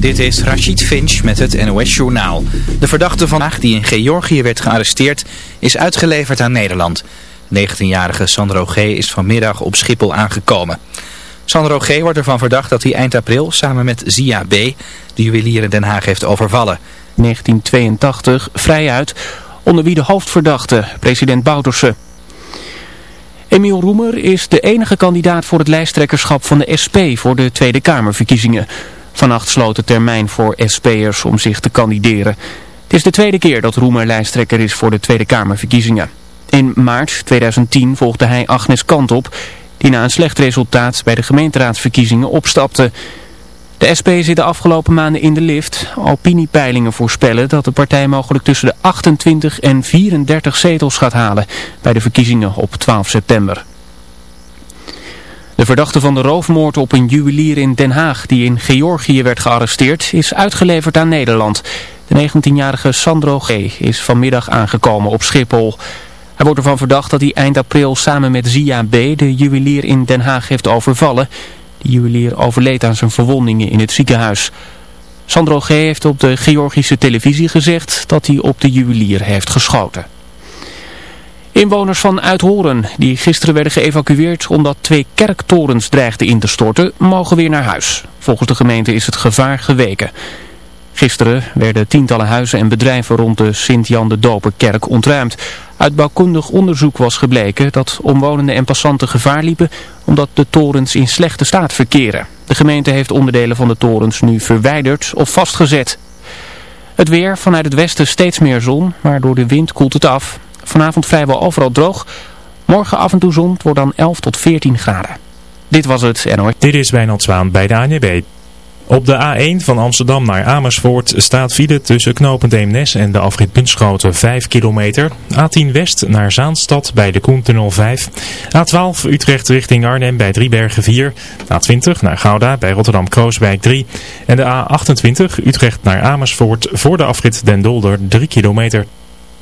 Dit is Rachid Finch met het NOS Journaal. De verdachte vandaag die in Georgië werd gearresteerd is uitgeleverd aan Nederland. 19-jarige Sandro G. is vanmiddag op Schiphol aangekomen. Sandro G. wordt ervan verdacht dat hij eind april samen met Zia B. de juwelier in Den Haag heeft overvallen. 1982 vrijuit, onder wie de hoofdverdachte, president Bouterse. Emiel Roemer is de enige kandidaat voor het lijsttrekkerschap van de SP voor de Tweede Kamerverkiezingen. Vannacht sloot de termijn voor SP'ers om zich te kandideren. Het is de tweede keer dat Roemer lijsttrekker is voor de Tweede Kamerverkiezingen. In maart 2010 volgde hij Agnes Kant op, die na een slecht resultaat bij de gemeenteraadsverkiezingen opstapte. De SP zit de afgelopen maanden in de lift. Opiniepeilingen voorspellen dat de partij mogelijk tussen de 28 en 34 zetels gaat halen bij de verkiezingen op 12 september. De verdachte van de roofmoord op een juwelier in Den Haag die in Georgië werd gearresteerd is uitgeleverd aan Nederland. De 19-jarige Sandro G. is vanmiddag aangekomen op Schiphol. Hij wordt ervan verdacht dat hij eind april samen met Zia B. de juwelier in Den Haag heeft overvallen. De juwelier overleed aan zijn verwondingen in het ziekenhuis. Sandro G. heeft op de Georgische televisie gezegd dat hij op de juwelier heeft geschoten. Inwoners van Uithoren, die gisteren werden geëvacueerd omdat twee kerktorens dreigden in te storten, mogen weer naar huis. Volgens de gemeente is het gevaar geweken. Gisteren werden tientallen huizen en bedrijven rond de Sint-Jan de Doperkerk ontruimd. Uit bouwkundig onderzoek was gebleken dat omwonenden en passanten gevaar liepen omdat de torens in slechte staat verkeren. De gemeente heeft onderdelen van de torens nu verwijderd of vastgezet. Het weer, vanuit het westen steeds meer zon, maar door de wind koelt het af. Vanavond vrijwel overal droog. Morgen af en toe zon, het wordt dan 11 tot 14 graden. Dit was het NOS. Dit is Wijnand Zwaan bij de ANB. Op de A1 van Amsterdam naar Amersfoort staat file tussen knooppunt Eemnes en de afrit Bunschoten 5 kilometer. A10 West naar Zaanstad bij de Koentunnel 5. A12 Utrecht richting Arnhem bij Driebergen 4. A20 naar Gouda bij Rotterdam-Krooswijk 3. En de A28 Utrecht naar Amersfoort voor de afrit Den Dolder 3 kilometer.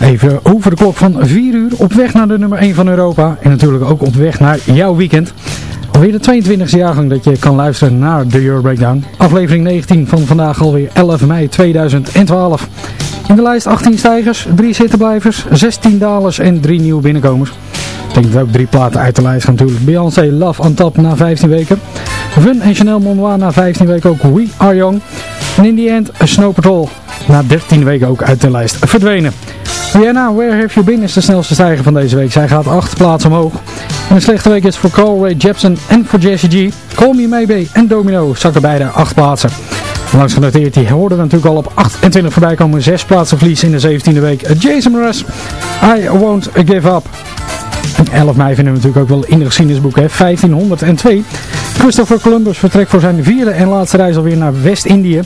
Even over de klok van 4 uur op weg naar de nummer 1 van Europa. En natuurlijk ook op weg naar jouw weekend. Alweer de 22e jaargang dat je kan luisteren naar de Euro Breakdown. Aflevering 19 van vandaag alweer 11 mei 2012. In de lijst 18 stijgers, 3 zittenblijvers, 16 dalers en 3 nieuwe binnenkomers. Ik denk dat ook drie platen uit de lijst gaan natuurlijk. Beyoncé Love on Top na 15 weken. Fun en Chanel Monois na 15 weken ook We Are Young. En in the end Snow Patrol na 13 weken ook uit de lijst verdwenen. Rihanna, Where Have You Been is de snelste stijger van deze week. Zij gaat 8 plaatsen omhoog. En een slechte week is voor Carl Ray Jepsen en voor Jessie G. Call Me Maybe en Domino zakken beide 8 plaatsen. Langs genoteerd, die hoorden we natuurlijk al op 28 voorbij komen. 6 plaatsen verlies in de 17e week. Jason Mraz, I Won't Give Up. En 11 mei vinden we natuurlijk ook wel in de geschiedenisboeken. 1502. Christopher Columbus vertrekt voor zijn vierde en laatste reis alweer naar West-Indië.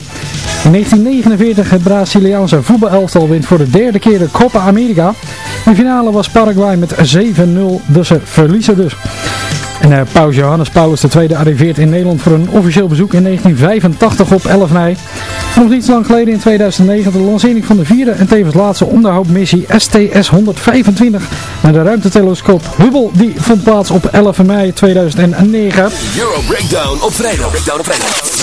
In 1949 het Braziliaanse voetbalelftal wint voor de derde keer de Copa America. In finale was Paraguay met 7-0, dus ze verliezen dus. En uh, Paus Johannes Paulus II arriveert in Nederland voor een officieel bezoek in 1985 op 11 mei. nog niet lang geleden in 2009 de lancering van de vierde en tevens laatste onderhoudmissie STS-125 naar de ruimtetelescoop Hubble. Die vond plaats op 11 mei 2009. Euro. Breakdown op vrijdag.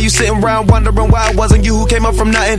You sitting around wondering why it wasn't you who came up from nothing.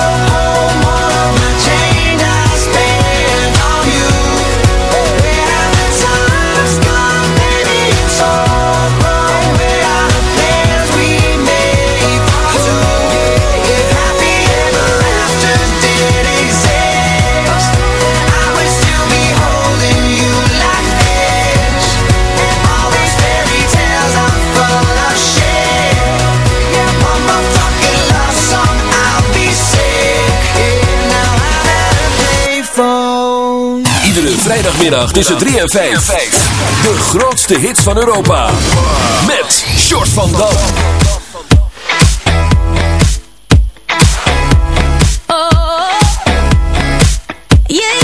vrijdagmiddag tussen 3 en 5. De grootste hits van Europa. Met Short van Dam. Oh, yeah.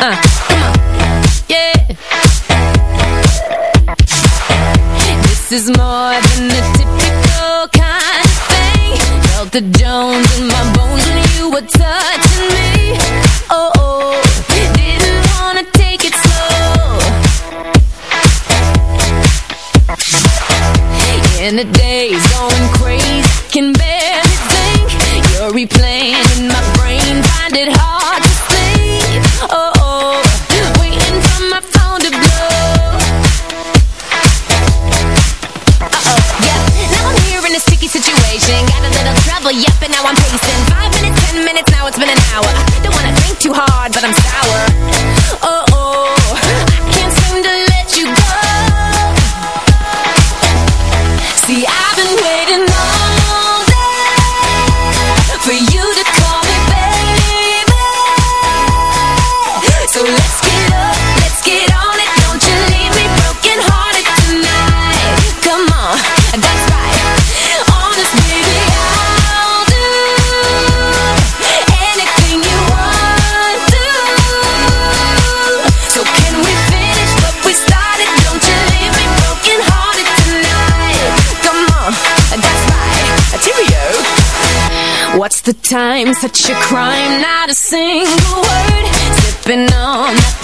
Uh. Yeah. This is more than the typical kind of thing. Felt the Jones in my bones when you were touching And the day's going crazy, can barely think. You're replaying in my brain, find it hard to sleep. Oh, oh, waiting for my phone to blow. Uh-oh, yeah. Now I'm here in a sticky situation. Got a little trouble, yep, and now I'm pacing. Five minutes, ten minutes, now it's been an hour. Don't wanna think too hard, time? Such a crime, not a single word. Sipping on that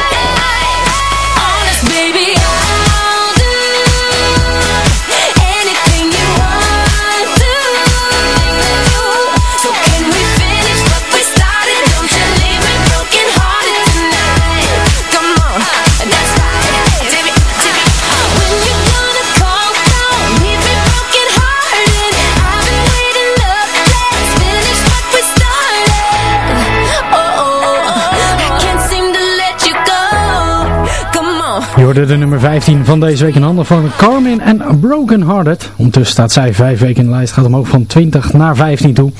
Je hoorde de nummer 15 van deze week in handen van Carmen en Broken Hearted. Ondertussen staat zij vijf weken in de lijst, gaat omhoog van 20 naar 15 toe.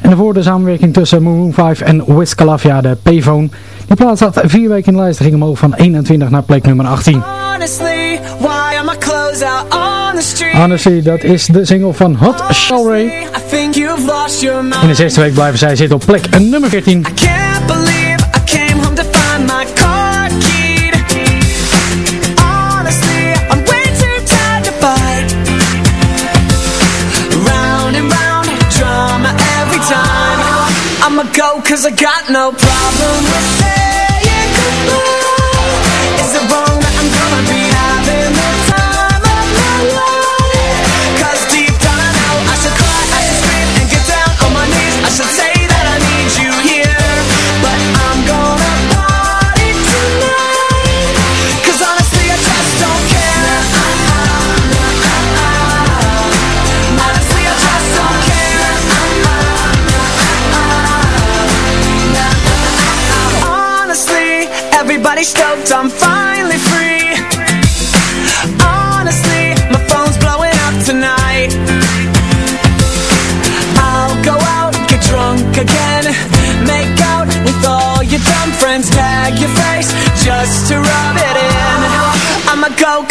En daarvoor de samenwerking tussen Maroon 5 en Wiz Khalifa, de Payphone. Die plaats staat vier weken in de lijst, ging omhoog van 21 naar plek nummer 18. Honestly, why are my clothes out on the street? Honestly, dat is de single van Hot mind. In de zesde week blijven zij zitten op plek nummer 14. Cause I got no problem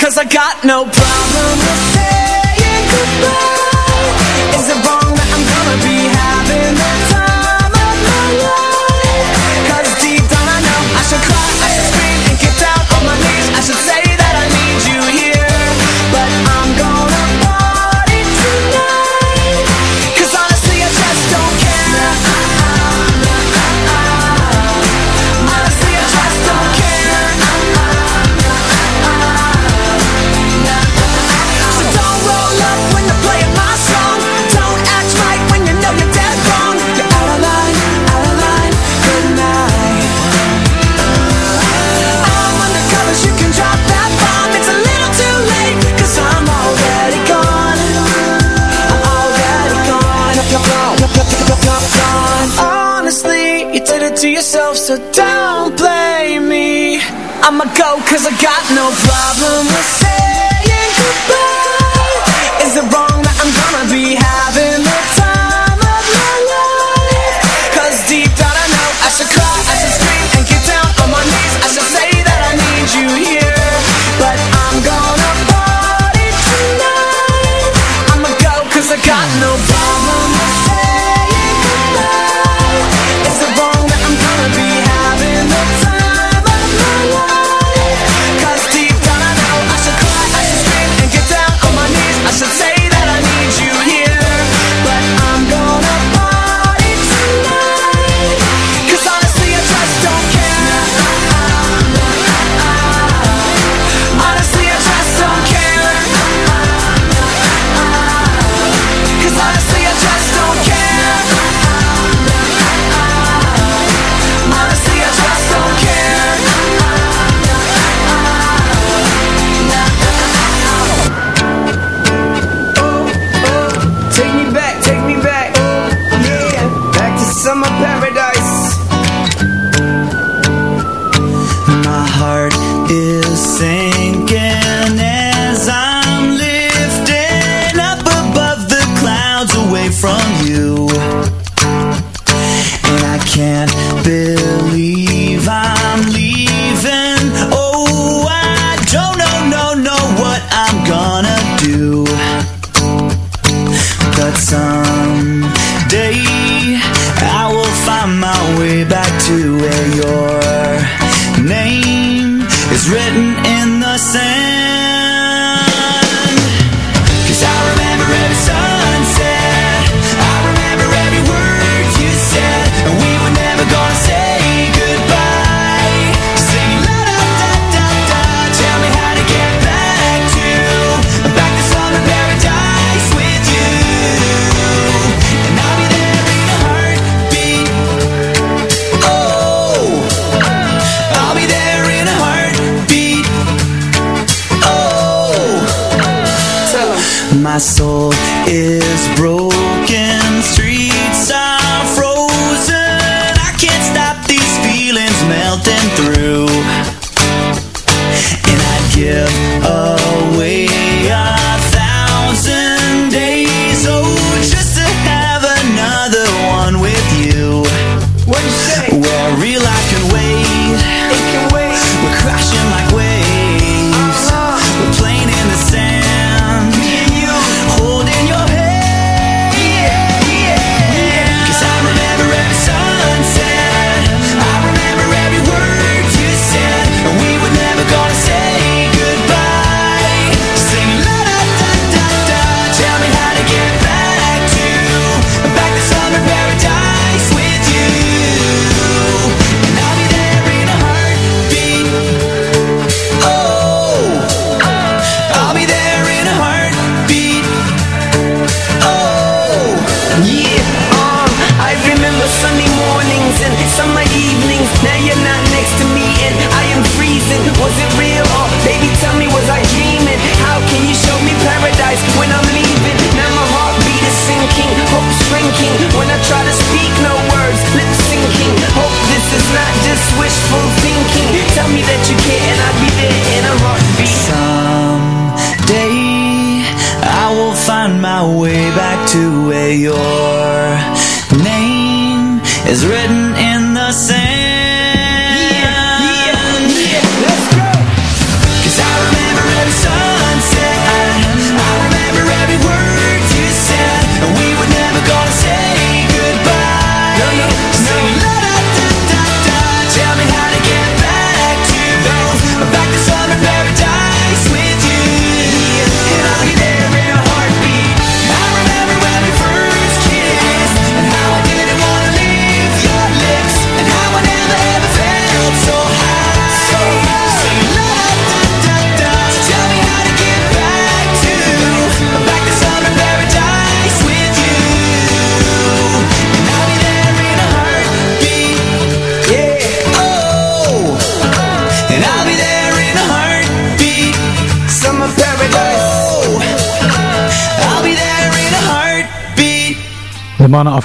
cause I got no problem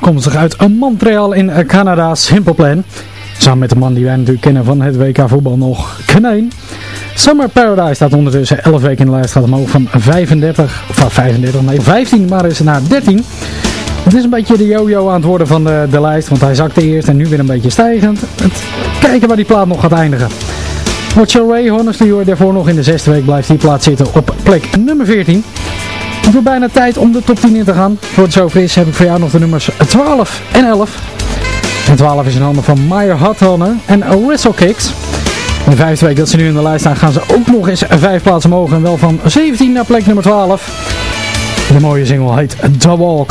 afkomstig uit Montreal in eh, Canada, Simple Plan. Samen met de man die wij natuurlijk kennen van het WK voetbal nog, Kneen. Summer Paradise staat ondertussen 11 weken in de lijst. Gaat omhoog van 35, of 35, nee 15, maar is naar 13. Het is een beetje de yo-yo aan het worden van de, de lijst, want hij zakte eerst en nu weer een beetje stijgend. Het kijken waar die plaat nog gaat eindigen. Watch Your Way, Honestly, hoor daarvoor nog in de zesde week blijft die plaat zitten op plek nummer 14. Het bijna tijd om de top 10 in te gaan. Voor het zover is heb ik voor jou nog de nummers 12 en 11. En 12 is in handen van Meyer Huttoner en Whistle Kicks. In de vijfde week dat ze nu in de lijst staan gaan ze ook nog eens vijf plaatsen mogen. En wel van 17 naar plek nummer 12. De mooie single heet The Walk.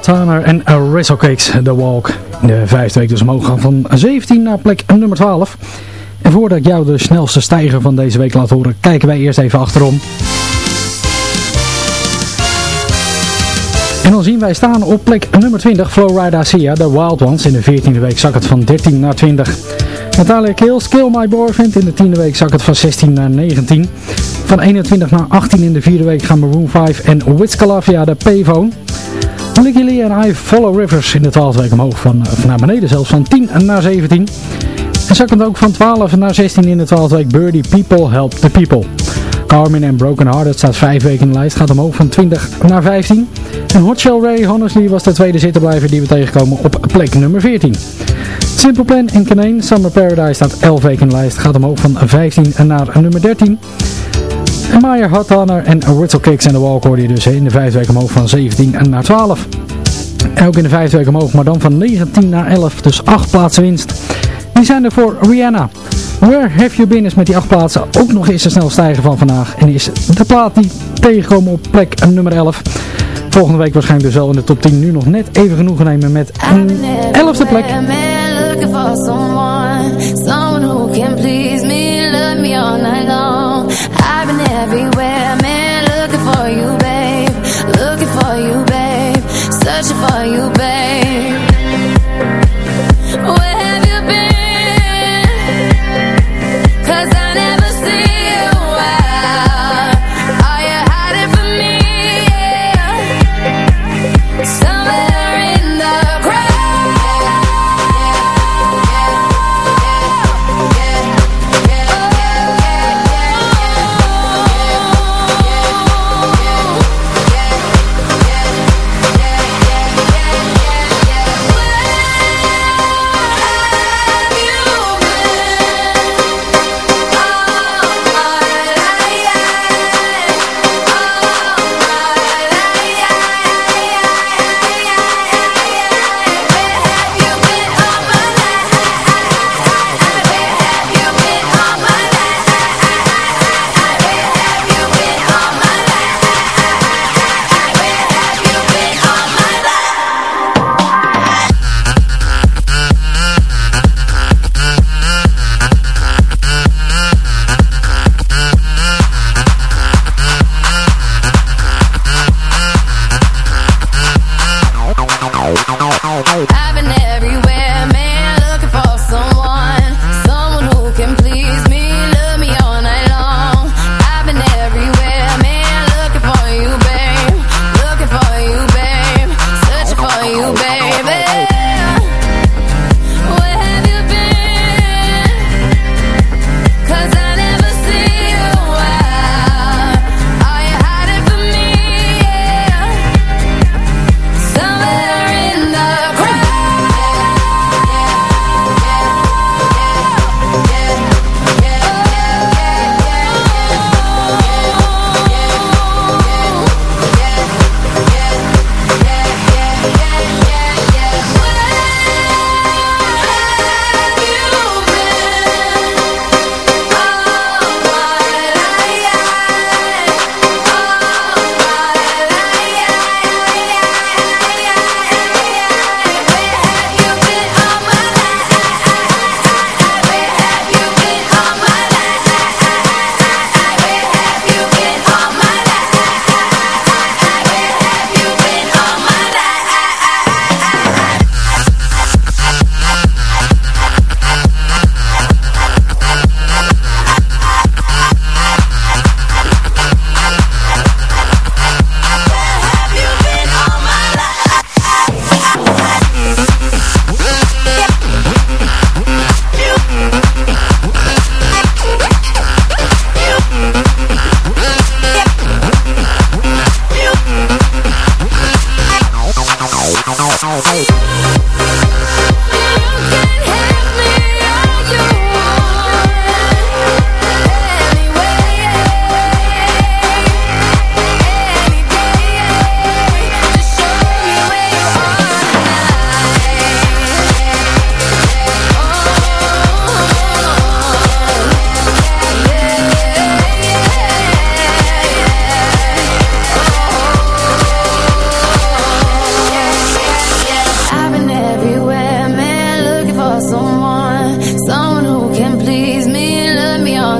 Tanner en Cakes, The Walk. De vijfde week dus omhoog gaan van 17 naar plek nummer 12. En voordat ik jou de snelste stijger van deze week laat horen, kijken wij eerst even achterom. En dan zien wij staan op plek nummer 20, Flowrider Sia, The Wild Ones. In de 14e week zak het van 13 naar 20. Natalia Kills, Kill My Boyfriend. In de 10e week zak het van 16 naar 19. Van 21 naar 18 in de 4e week gaan Maroon 5 en Wiz Calafia, de Payphone. Lee en I Follow Rivers in de 12 week omhoog van, naar beneden zelfs van 10 naar 17. En zakkend ook van 12 naar 16 in de 12 week Birdie People Help the People. Carmen en Broken Hearted staat 5 weken in de lijst. Gaat omhoog van 20 naar 15. En Hot Shell Ray Honestly was de tweede zitterblijver die we tegenkomen op plek nummer 14. Simple Plan en Canaan Summer Paradise staat 11 weken in de lijst. Gaat omhoog van 15 naar nummer 13. En Hot Hunter en Whistle Kicks en The Walk hoorde je dus in de vijfde week omhoog van 17 naar 12. En ook in de vijfde week omhoog, maar dan van 19 naar 11, dus 8 plaatsen winst. Die zijn er voor Rihanna. Where Have You Been is met die 8 plaatsen ook nog eens een snel stijgen van vandaag. En is de plaat die tegenkomen op plek nummer 11. Volgende week waarschijnlijk dus wel in de top 10. Nu nog net even genoegen nemen met een 11e plek. Everywhere, man, looking for you, babe. Looking for you, babe. Searching for you, babe.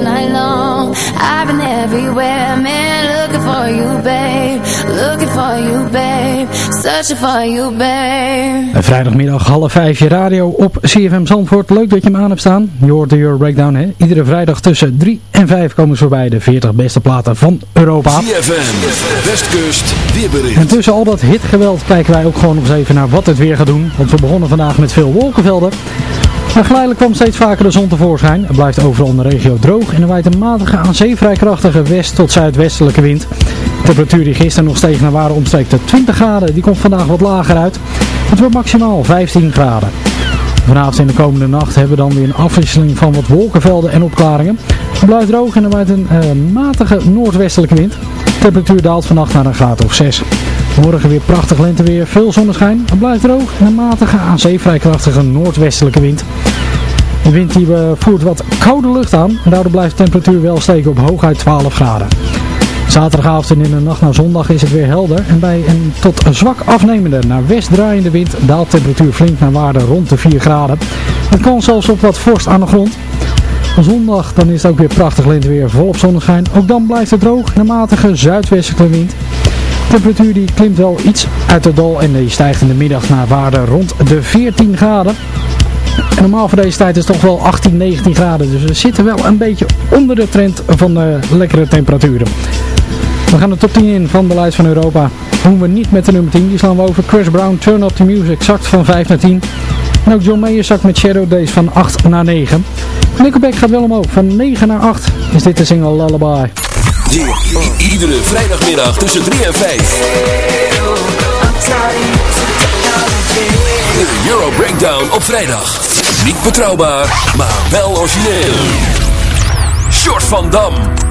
Night long. I've been everywhere, man, looking for you, babe, looking for you, babe, searching for you, babe. Een Vrijdagmiddag half vijf je radio op CFM Zandvoort. Leuk dat je hem aan hebt staan. Je hoort de Euro Breakdown hè. Iedere vrijdag tussen 3 en 5 komen ze voorbij. De 40 beste platen van Europa. ZFM, Westkust, weerbericht. En tussen al dat hitgeweld kijken wij ook gewoon nog eens even naar wat het weer gaat doen. Want we begonnen vandaag met veel wolkenvelden. Maar geleidelijk kwam steeds vaker de zon tevoorschijn. Het blijft overal in de regio droog en er waait een matige aan zee vrij krachtige west- tot zuidwestelijke wind. De temperatuur die gisteren nog steeg naar waarde omstreek de 20 graden, die komt vandaag wat lager uit. Het wordt maximaal 15 graden. Vanavond en de komende nacht hebben we dan weer een afwisseling van wat wolkenvelden en opklaringen. Het blijft droog en er waait een uh, matige noordwestelijke wind. De temperatuur daalt vannacht naar een graad of 6. Morgen weer prachtig lenteweer, veel zonneschijn. Het blijft droog en een matige aan zee vrij krachtige noordwestelijke wind. De wind die voert wat koude lucht aan. En daardoor blijft de temperatuur wel steken op hooguit 12 graden. Zaterdagavond en in de nacht naar zondag is het weer helder. En bij een tot zwak afnemende naar west draaiende wind daalt de temperatuur flink naar waarde rond de 4 graden. Het kan zelfs op wat vorst aan de grond. Zondag dan is het ook weer prachtig lenteweer volop zonneschijn. Ook dan blijft het droog en een matige zuidwestelijke wind. De temperatuur die klimt wel iets uit het dal en die stijgt in de middag naar waarde rond de 14 graden. En normaal voor deze tijd is het toch wel 18, 19 graden. Dus we zitten wel een beetje onder de trend van de lekkere temperaturen. We gaan de top 10 in van de lijst van Europa. Doen we niet met de nummer 10. Die slaan we over Chris Brown, Turn Up The Music, zakt van 5 naar 10. En ook John Mayer zakt met Shadow Days van 8 naar 9. Nickelback gaat wel omhoog. Van 9 naar 8 is dit de single Lullaby. Iedere vrijdagmiddag tussen 3 en 5. De Euro Breakdown op vrijdag. Niet betrouwbaar, maar wel origineel. Short van Dam.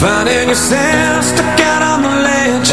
Finding yourself stuck out on the ledge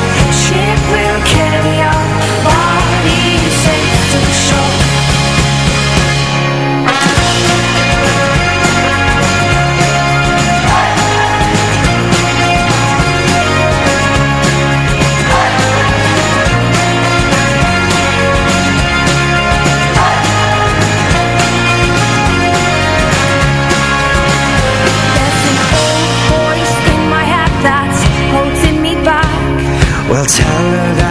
paradise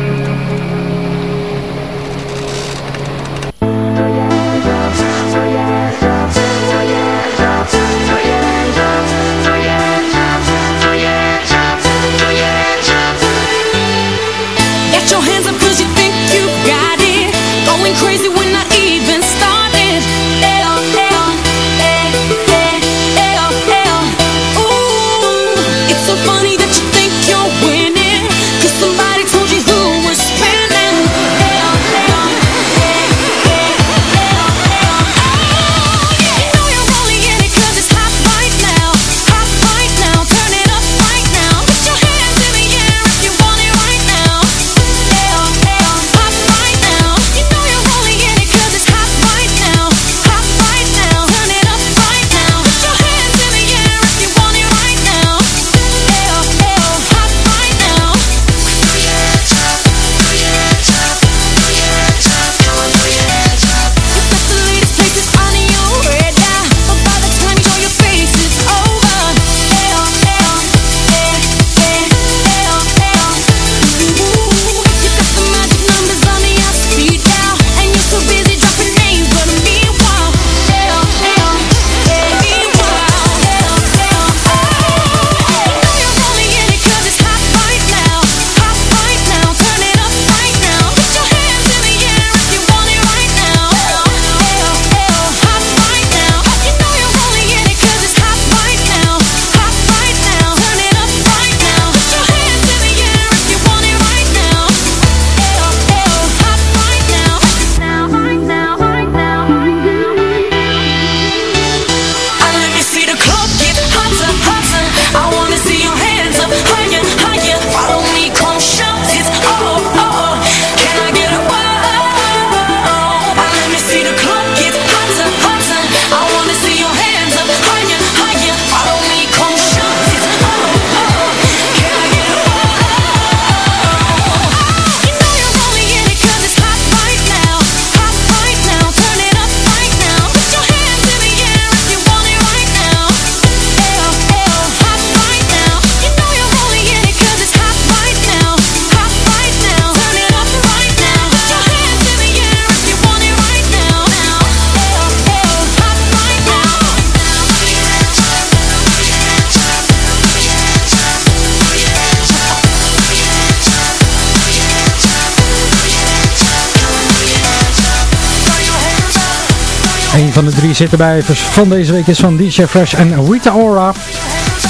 De drie zittenblijvers van deze week is van DJ Fresh en Rita Ora.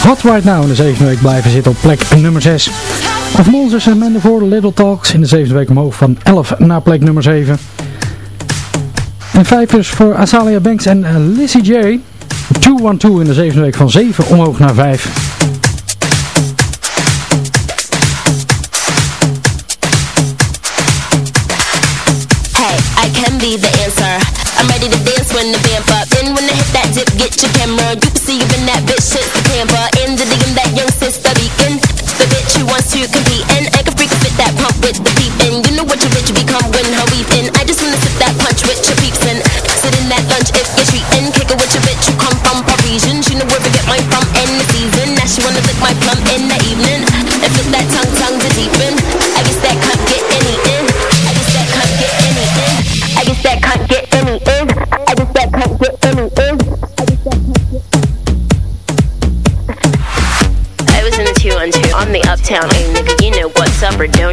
Hot Right Now in de zevende week blijven zitten op plek nummer 6. Of Monsters en Men voor Little Talks in de zevende week omhoog van 11 naar plek nummer 7. En vijfers voor Azalia Banks en Lizzie J. 212 in de zevende week van 7 omhoog naar 5.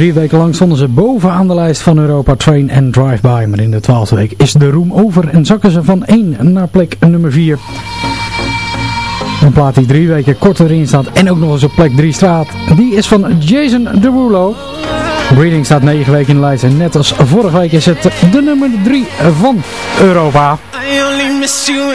Drie weken lang stonden ze bovenaan de lijst van Europa Train and Drive-By. Maar in de twaalfde week is de room over en zakken ze van 1 naar plek nummer 4. Een plaat die drie weken korter erin staat en ook nog eens op plek 3 straat. Die is van Jason Derulo. Breeding staat 9 weken in de lijst en net als vorige week is het de nummer 3 van Europa. I only miss you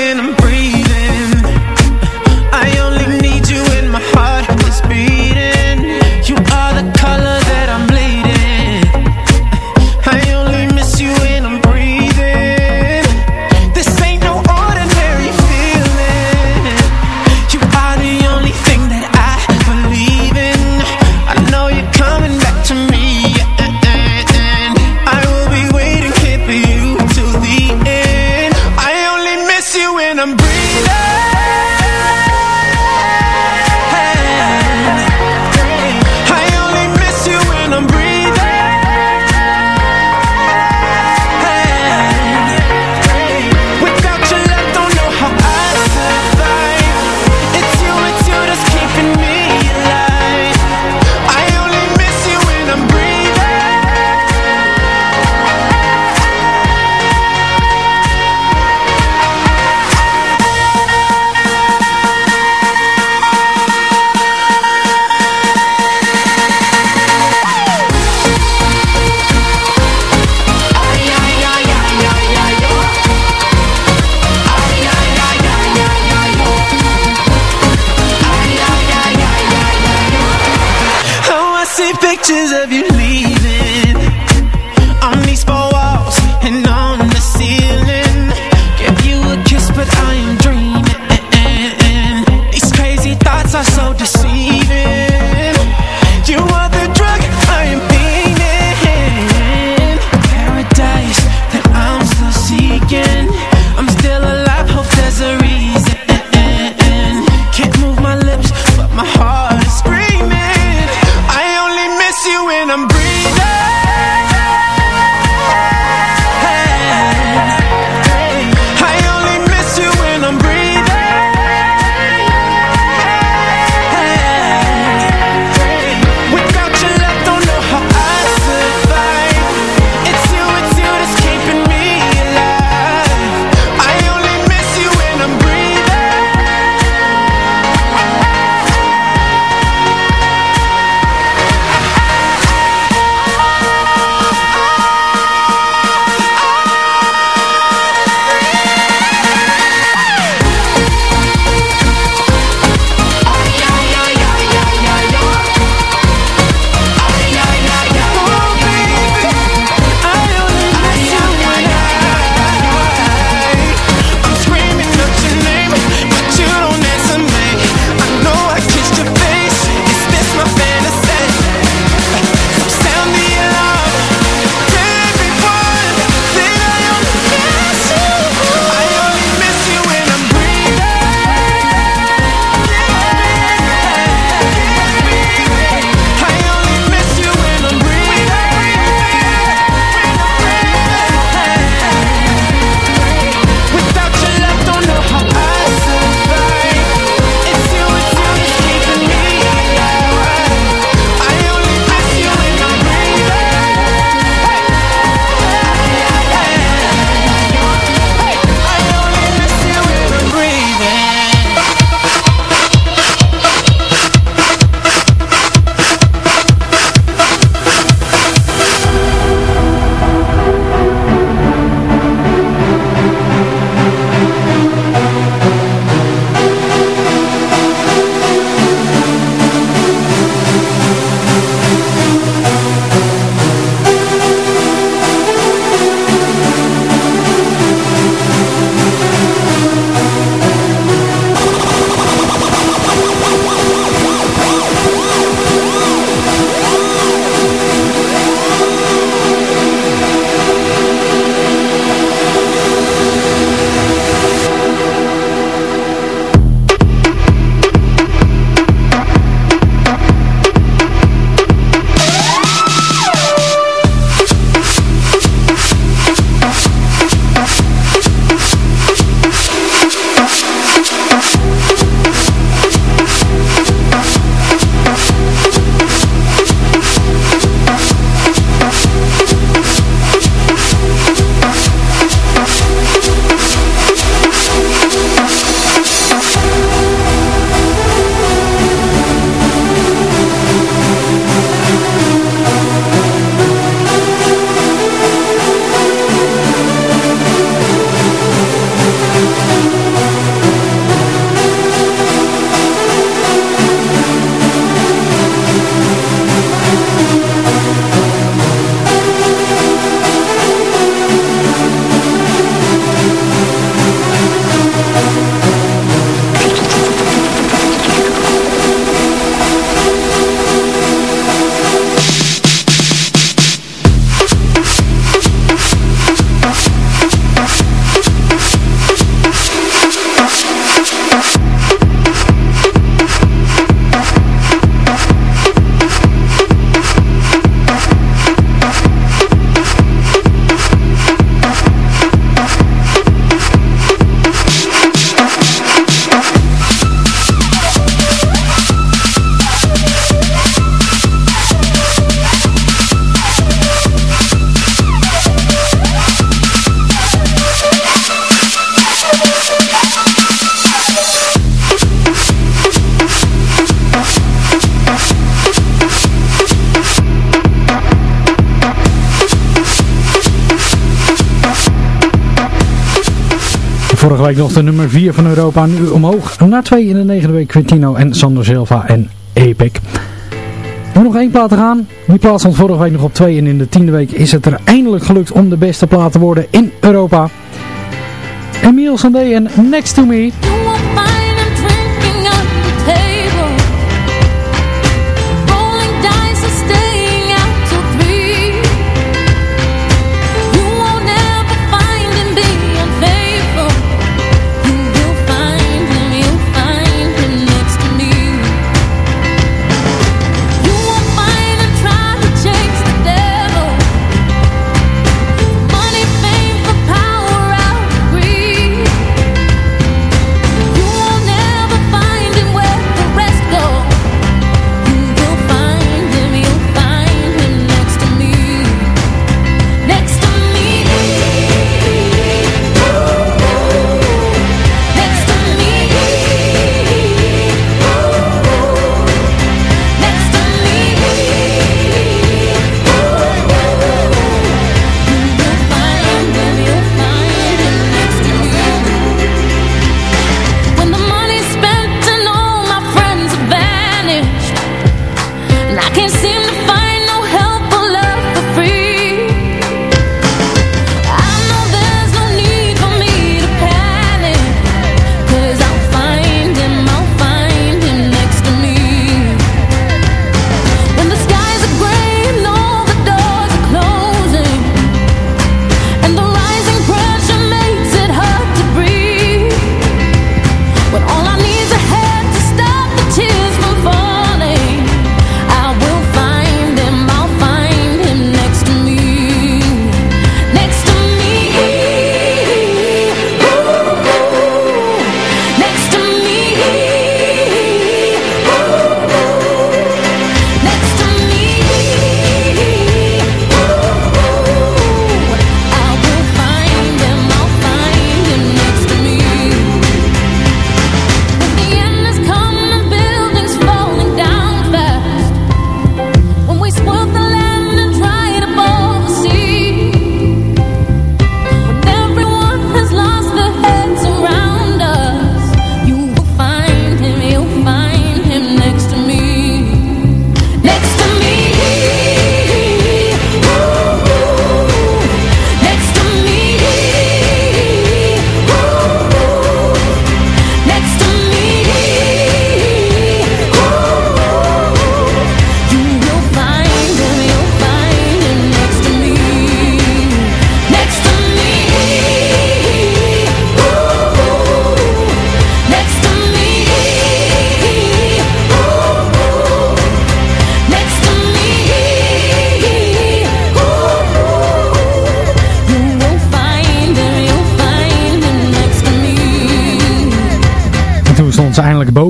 pictures of you. Week nog de nummer 4 van Europa. Nu omhoog naar 2 in de negende week. Quintino en Sander Silva en Epic. We nog één plaat te gaan. Die plaats stond vorige week nog op 2 en in de tiende week is het er eindelijk gelukt om de beste plaat te worden in Europa. Emile Sandé en Next to Me.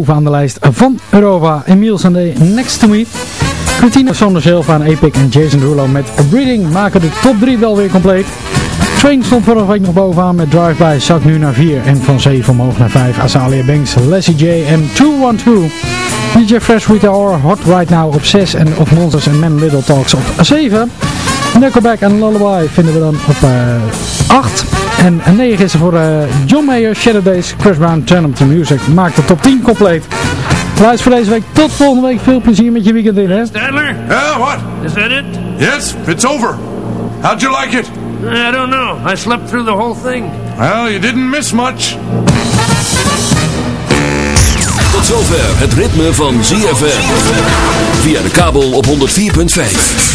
Bovenaan de lijst van Europa. Emile Sandé, Next to Me. Quintino Sander Silva en Epic en Jason Derulo met Breeding maken de top 3 wel weer compleet. Train stond vorige week nog bovenaan met Drive By, zak nu naar 4 en van 7 omhoog naar 5. Azalia Banks, Leslie J en 212. DJ Fresh Rita Or, Hot Right Now op 6 en of Monsters en Men Little Talks op 7. Nickelback en Lullaby vinden we dan op uh, 8. En 9 is er voor uh, John Mayer, Shadow Days, Chris Brown, Turn Up To Music. Maakt de top 10 compleet. Luister voor deze week. Tot volgende week. Veel plezier met je weekend in, hè? Stadler? Yeah, what? Is that it? Yes, it's over. How'd you like it? I don't know. I slept through the whole thing. Well, you didn't miss much. Tot zover het ritme van ZFM. Via de kabel op 104.5.